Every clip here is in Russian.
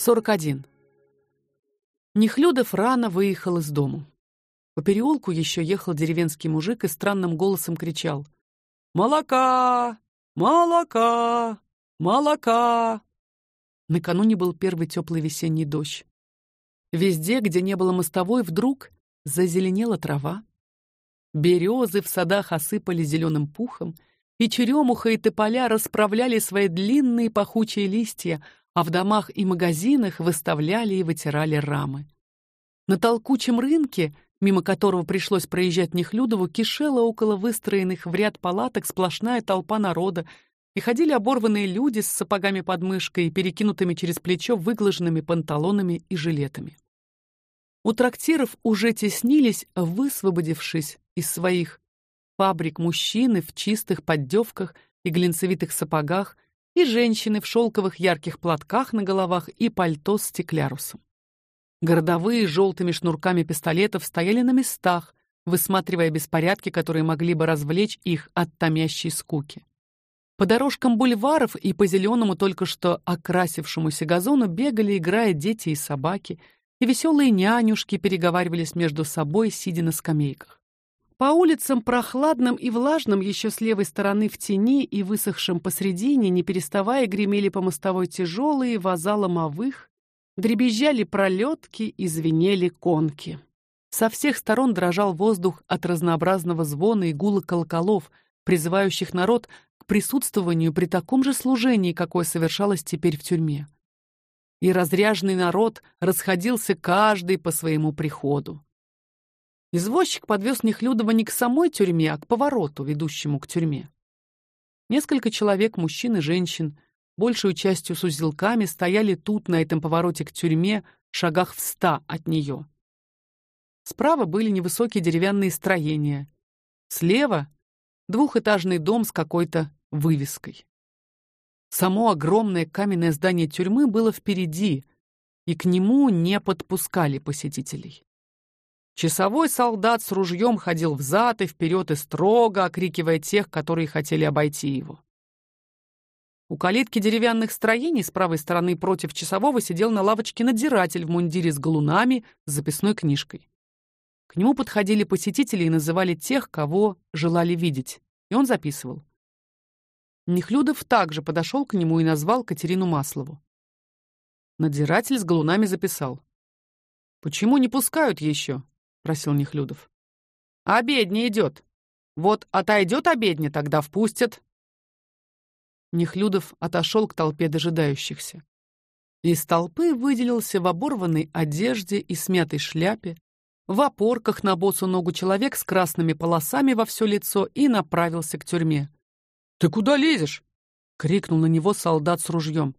41. Нехлюдов рано выехал из дому. По переулку еще ехал деревенский мужик и странным голосом кричал: "Молока! Молока! Молока!" Накануне был первый теплый весенний дождь. Везде, где не было мостовой, вдруг зазеленела трава. Березы в садах осыпали зеленым пухом, и черемуха и тополя расправляли свои длинные пахучие листья, а в домах и магазинах выставляли и вытирали рамы. На толкучем рынке, мимо которого пришлось проезжать Нехлюдову, кишела около выстроенных в ряд палаток сплошная толпа народа, и ходили оборванные люди с сапогами под мышкой и перекинутыми через плечо выглаженными панталонами и жилетами. У трактиров уже теснились, высвободившись из своих фабрик мужчины в чистых поддевках и глинцевитых сапогах, и женщины в шелковых ярких платках на головах и пальто с стеклярусом. Городовые с желтыми шнурками пистолетов стояли на местах, высматривая беспорядки, которые могли бы развлечь их от томящей скуки. По дорожкам бульваров и по зеленому только что окрасившемуся газону бегали, играя дети и собаки, и веселые нянюшки переговаривались между собой, сидя на скамейках. По улицам прохладным и влажным еще с левой стороны в тени и высохшим посредине, не переставая, гремели по мостовой тяжелые ваза ломовых, дребезжали пролетки и звенели конки. Со всех сторон дрожал воздух от разнообразного звона и гула колоколов, призывающих народ к присутствованию при таком же служении, какое совершалось теперь в тюрьме. И разряженный народ расходился каждый по своему приходу. Извозчик подвез Нехлюдова не к самой тюрьме, а к повороту, ведущему к тюрьме. Несколько человек, мужчин и женщин, большую частью с узелками, стояли тут на этом повороте к тюрьме, шагах в ста от нее. Справа были невысокие деревянные строения, слева двухэтажный дом с какой-то вывеской. Само огромное каменное здание тюрьмы было впереди, и к нему не подпускали посетителей. Часовой солдат с ружьем ходил взад и вперед и строго окрикивая тех, которые хотели обойти его. У калитки деревянных строений с правой стороны против часового сидел на лавочке надзиратель в мундире с галунами с записной книжкой. К нему подходили посетители и называли тех, кого желали видеть, и он записывал. Нехлюдов также подошел к нему и назвал Катерину Маслову. Надзиратель с галунами записал. Почему не пускают еще? Просил Нехлюдов. Обедня идет. Вот отойдет обедня, тогда впустят. Нехлюдов отошел к толпе дожидающихся. Из толпы выделился в оборванной одежде и смятой шляпе, в опорках на босу ногу человек с красными полосами во все лицо и направился к тюрьме. Ты куда лезешь? крикнул на него солдат с ружьем.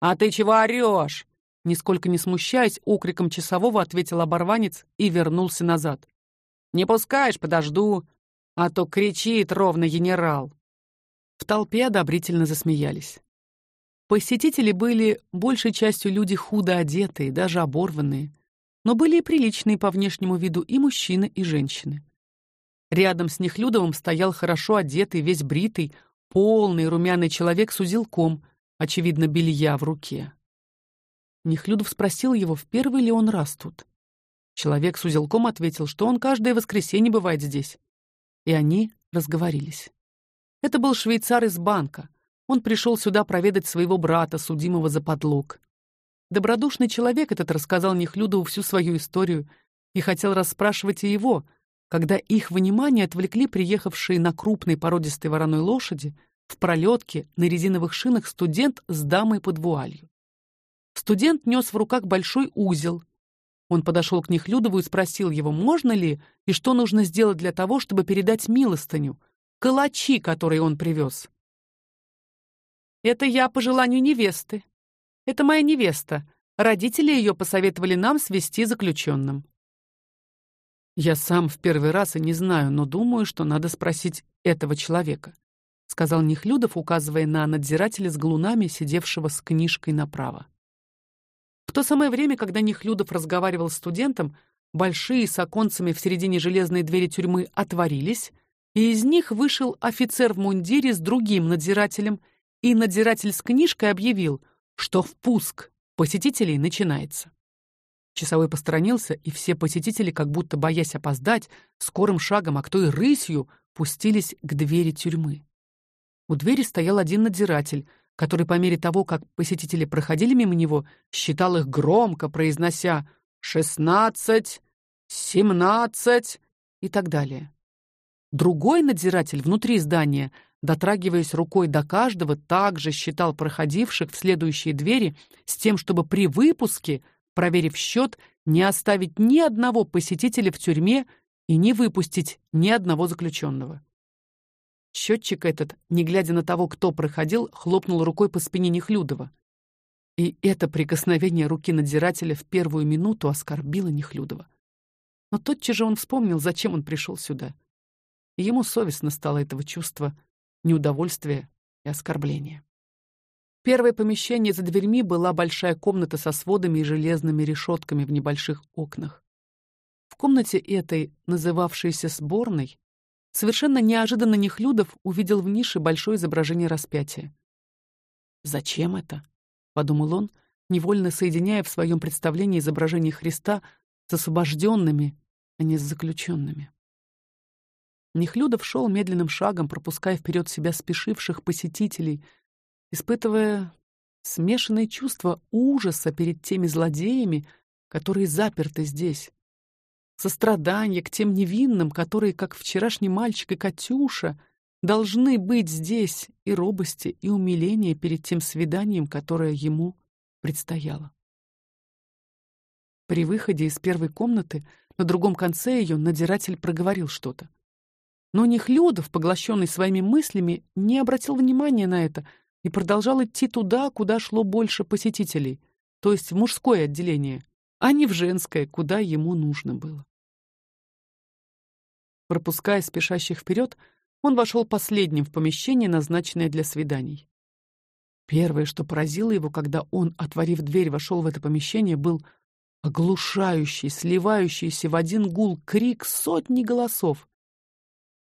А ты чего орешь? Нисколько не смущаясь, окриком часового ответил оборванец и вернулся назад. Не пускаешь, подожду, а то кричит ровно генерал. В толпе одобрительно засмеялись. Посетители были большей частью люди худо одетые, даже оборванные, но были и приличные по внешнему виду и мужчины, и женщины. Рядом с Нехлюдовым стоял хорошо одетый, весь бритый, полный румяный человек с узелком, очевидно, белья в руке. Нехлюдов спросил его, в первый ли он раз тут. Человек с узелком ответил, что он каждое воскресенье бывает здесь. И они разговорились. Это был швейцар из банка. Он пришел сюда проведать своего брата, судимого за подлог. Добродушный человек этот рассказал Нехлюдову всю свою историю и хотел расспрашивать и его, когда их внимание отвлекли приехавшие на крупной породистой вороной лошади в пролетке на резиновых шинах студент с дамой под вуалью. Студент нес в руках большой узел. Он подошел к Нехлюдову и спросил его, можно ли и что нужно сделать для того, чтобы передать милостыню, калачи, которые он привез. Это я по желанию невесты. Это моя невеста. Родители ее посоветовали нам свести заключенным. Я сам в первый раз и не знаю, но думаю, что надо спросить этого человека, сказал Нехлюдов, указывая на надзирателя с галунами, сидевшего с книжкой направо. То самое время, когда Нехлюдов разговаривал с студентом, большие с оконцами в середине железной двери тюрьмы отворились, и из них вышел офицер в мундире с другим надзирателем, и надзиратель с книжкой объявил, что впуск Посетителей начинается. Часовой посторонился, и все посетители, как будто боясь опоздать, скорым шагом, а кто и рысью, пустились к двери тюрьмы. У двери стоял один надзиратель, который по мере того, как посетители проходили мимо него, считал их громко, произнося «шестнадцать», «семнадцать» и так далее. Другой надзиратель внутри здания, дотрагиваясь рукой до каждого, также считал проходивших в следующие двери с тем, чтобы при выпуске – проверив счет, не оставить ни одного посетителя в тюрьме и не выпустить ни одного заключенного. Счетчик этот, не глядя на того, кто проходил, хлопнул рукой по спине Нехлюдова. И это прикосновение руки надзирателя в первую минуту оскорбило Нехлюдова. Но тотчас же он вспомнил, зачем он пришел сюда. И ему совестно стало этого чувства неудовольствия и оскорбления. Первое помещение за дверьми была большая комната со сводами и железными решетками в небольших окнах. В комнате этой, называвшейся сборной, совершенно неожиданно Нехлюдов увидел в нише большое изображение распятия. Зачем это? подумал он, невольно соединяя в своем представлении изображение Христа с освобожденными, а не с заключенными. Нехлюдов шел медленным шагом, пропуская вперед себя спешивших посетителей, испытывая смешанные чувства ужаса перед теми злодеями, которые заперты здесь, сострадание к тем невинным, которые, как вчерашний мальчик и Катюша, должны быть здесь, и робости, и умиление перед тем свиданием, которое ему предстояло. При выходе из первой комнаты на другом конце ее надзиратель проговорил что-то. Но Нехлюдов, поглощенный своими мыслями, не обратил внимания на это, и продолжал идти туда, куда шло больше посетителей, то есть в мужское отделение, а не в женское, куда ему нужно было. Пропуская спешащих вперед, он вошел последним в помещение, назначенное для свиданий. Первое, что поразило его, когда он, отворив дверь, вошел в это помещение, был оглушающий, сливающийся в один гул крик сотни голосов.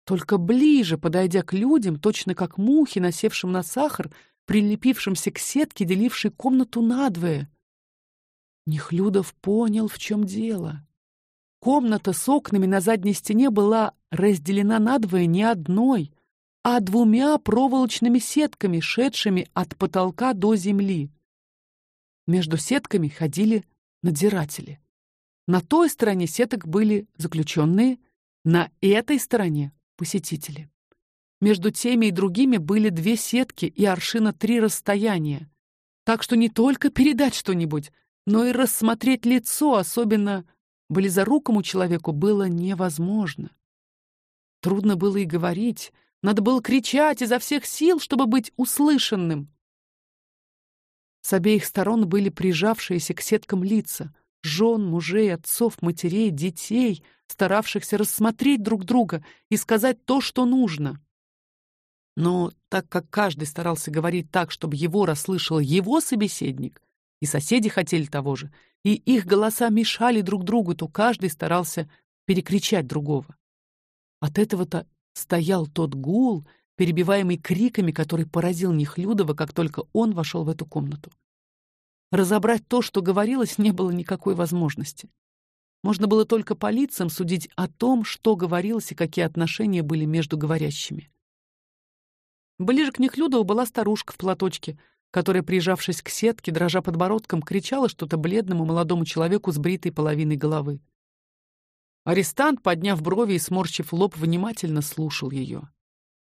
Только ближе, подойдя к людям, точно как мухи, насевшим на сахар, прилепившимся к сетке, делившей комнату надвое. Нехлюдов понял, в чем дело. Комната с окнами на задней стене была разделена надвое не одной, а двумя проволочными сетками, шедшими от потолка до земли. Между сетками ходили надзиратели. На той стороне сеток были заключенные, на этой стороне посетители. Между теми и другими были две сетки и аршина три расстояния. Так что не только передать что-нибудь, но и рассмотреть лицо, особенно близорукому человеку, было невозможно. Трудно было и говорить, надо было кричать изо всех сил, чтобы быть услышанным. С обеих сторон были прижавшиеся к сеткам лица, жен, мужей, отцов, матерей, детей, старавшихся рассмотреть друг друга и сказать то, что нужно. Но так как каждый старался говорить так, чтобы его расслышал его собеседник, и соседи хотели того же, и их голоса мешали друг другу, то каждый старался перекричать другого. От этого-то стоял тот гул, перебиваемый криками, который поразил Нехлюдова, как только он вошел в эту комнату. Разобрать то, что говорилось, не было никакой возможности. Можно было только по лицам судить о том, что говорилось и какие отношения были между говорящими. Ближе к Нехлюдову была старушка в платочке, которая, прижавшись к сетке, дрожа подбородком, кричала что-то бледному молодому человеку с бритой половиной головы. Арестант, подняв брови и сморщив лоб, внимательно слушал ее.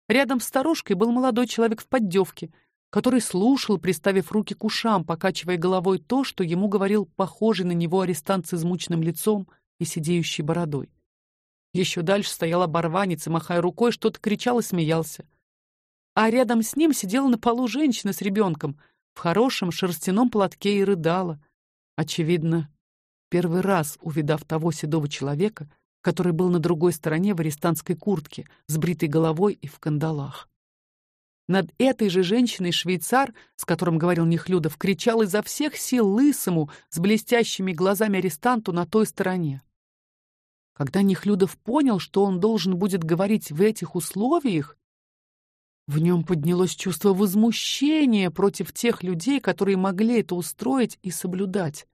Рядом с старушкой был молодой человек в поддевке — который слушал, приставив руки к ушам, покачивая головой то, что ему говорил похожий на него арестант с измученным лицом и сидеющей бородой. Еще дальше стоял оборванец махая рукой, что-то кричал и смеялся. А рядом с ним сидела на полу женщина с ребенком в хорошем шерстяном платке и рыдала. Очевидно, первый раз увидав того седого человека, который был на другой стороне в арестантской куртке, с бритой головой и в кандалах. Над этой же женщиной швейцар, с которым говорил Нехлюдов, кричал изо всех сил лысому с блестящими глазами арестанту на той стороне. Когда Нехлюдов понял, что он должен будет говорить в этих условиях, В нем поднялось чувство возмущения против тех людей, которые могли это устроить и соблюдать.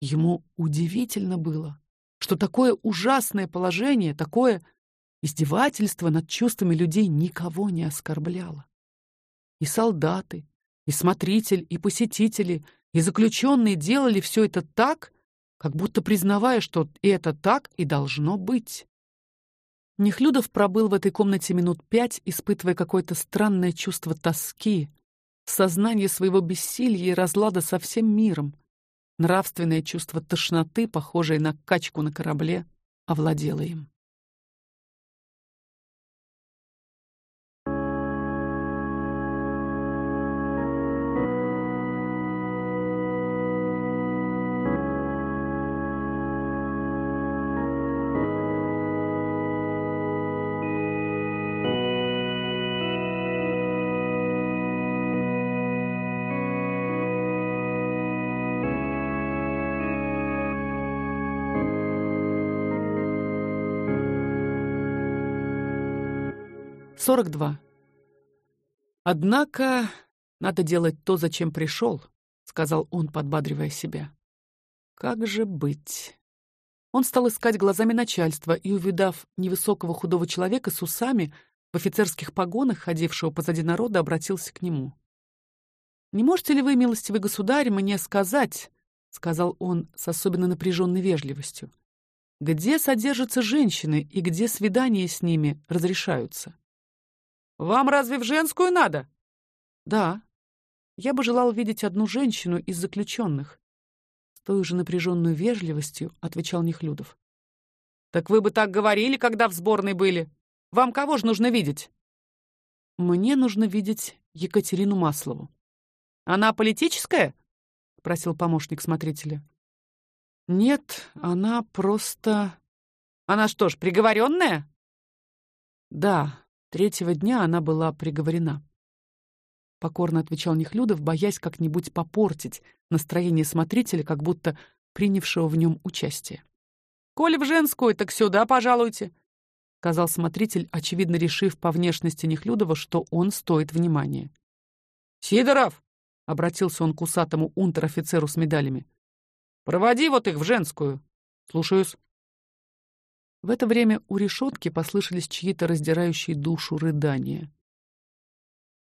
Ему удивительно было, что такое ужасное положение, такое издевательство над чувствами людей никого не оскорбляло. И солдаты, и смотритель, и посетители, и заключенные делали все это так, как будто признавая, что это так и должно быть. Нехлюдов пробыл в этой комнате минут пять, испытывая какое-то странное чувство тоски, сознание своего бессилия и разлада со всем миром. Нравственное чувство тошноты, похожее на качку на корабле, овладело им. 42. Однако надо делать то, зачем пришел, сказал он, подбадривая себя. Как же быть? Он стал искать глазами начальства и, увидав невысокого худого человека с усами в офицерских погонах, ходившего позади народа, обратился к нему. Не можете ли вы, милостивый государь, мне сказать, сказал он с особенно напряженной вежливостью, где содержатся женщины и где свидания с ними разрешаются? Вам разве в женскую надо? Да. Я бы желал видеть одну женщину из заключенных. С той же напряженной вежливостью отвечал Нехлюдов. Так вы бы так говорили, когда в сборной были. Вам кого же нужно видеть? Мне нужно видеть Екатерину Маслову. Она политическая? спросил помощник смотрителя. Нет, она просто Она что ж, приговоренная? Да, Третьего дня она была приговорена. Покорно отвечал Нехлюдов, боясь как-нибудь попортить настроение смотрителя, как будто принявшего в нем участие. «Коль в женскую, так сюда пожалуйте», — сказал смотритель, очевидно решив по внешности Нехлюдова, что он стоит внимания. «Сидоров!» — обратился он к усатому унтер-офицеру с медалями. «Проводи вот их в женскую. Слушаюсь». В это время у решетки послышались чьи-то раздирающие душу рыдания.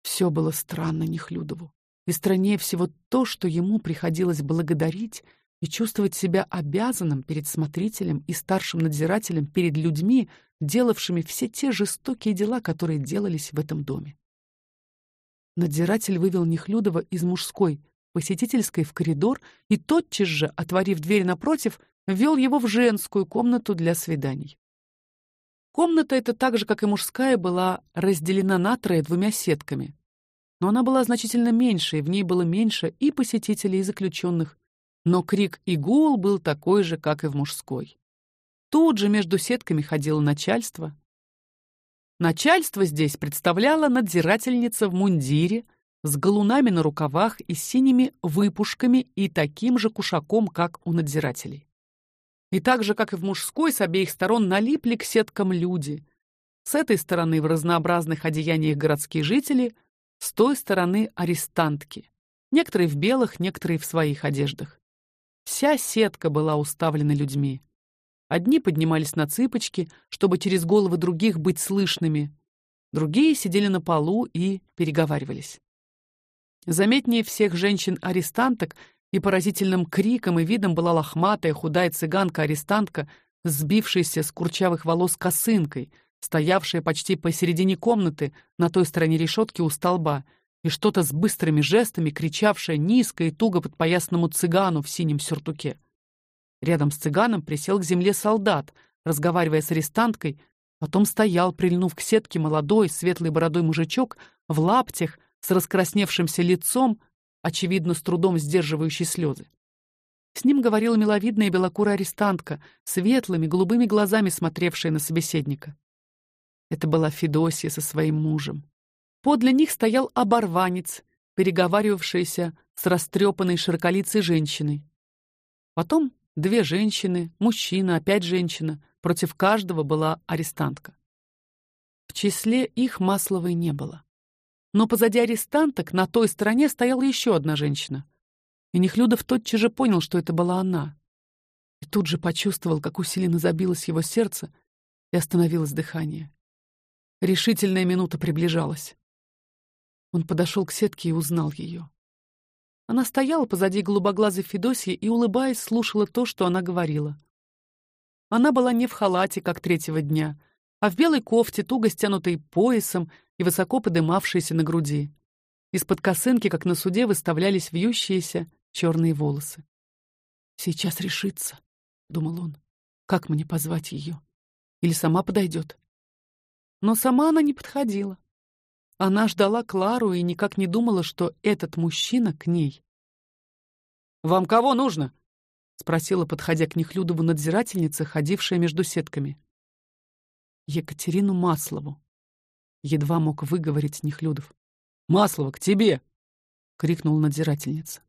Все было странно Нехлюдову. И страннее всего то, что ему приходилось благодарить и чувствовать себя обязанным перед смотрителем и старшим надзирателем перед людьми, делавшими все те жестокие дела, которые делались в этом доме. Надзиратель вывел Нехлюдова из мужской посетительской в коридор и тотчас же, отворив дверь напротив, ввел его в женскую комнату для свиданий. Комната эта так же, как и мужская, была разделена на трое двумя сетками. Но она была значительно меньше, и в ней было меньше и посетителей, и заключенных. Но крик и гул был такой же, как и в мужской. Тут же между сетками ходило начальство. Начальство здесь представляла надзирательница в мундире, с галунами на рукавах и синими выпушками и таким же кушаком, как у надзирателей. И так же, как и в мужской, с обеих сторон налипли к сеткам люди. С этой стороны в разнообразных одеяниях городские жители, с той стороны арестантки. Некоторые в белых, некоторые в своих одеждах. Вся сетка была уставлена людьми. Одни поднимались на цыпочки, чтобы через головы других быть слышными. Другие сидели на полу и переговаривались. Заметнее всех женщин-арестанток и поразительным криком и видом была лохматая худая цыганка-арестантка, сбившаяся с курчавых волос косынкой, стоявшая почти посередине комнаты на той стороне решетки у столба, и что-то с быстрыми жестами кричавшая низко и туго подпоясанному цыгану в синем сюртуке. Рядом с цыганом присел к земле солдат, разговаривая с арестанткой, потом стоял, прильнув к сетке, молодой, светлый бородой мужичок в лаптях с раскрасневшимся лицом, очевидно, с трудом сдерживающий слезы. С ним говорила миловидная белокурая арестантка, светлыми голубыми глазами смотревшая на собеседника. Это была Федосия со своим мужем. Подле них стоял оборванец, переговаривавшийся с растрепанной широколицей женщиной. Потом две женщины, мужчина, опять женщина, против каждого была арестантка. В числе их Масловой не было. Но позади арестанток на той стороне стояла еще одна женщина. И Нехлюдов тотчас же понял, что это была она. И тут же почувствовал, как усиленно забилось его сердце и остановилось дыхание. Решительная минута приближалась. Он подошел к сетке и узнал ее. Она стояла позади голубоглазой Федосии и, улыбаясь, слушала то, что она говорила. Она была не в халате, как третьего дня, а в белой кофте, туго стянутой поясом и высоко подымавшейся на груди. Из-под косынки, как на суде, выставлялись вьющиеся черные волосы. «Сейчас решится», — думал он. «Как мне позвать ее? Или сама подойдет?» Но сама она не подходила. Она ждала Клару и никак не думала, что этот мужчина к ней. «Вам кого нужно?» — спросила, подходя к Нехлюдову надзирательница, ходившая между сетками. «Екатерину Маслову», — едва мог выговорить Нехлюдов. «Маслова, к тебе!» — крикнул надзирательница.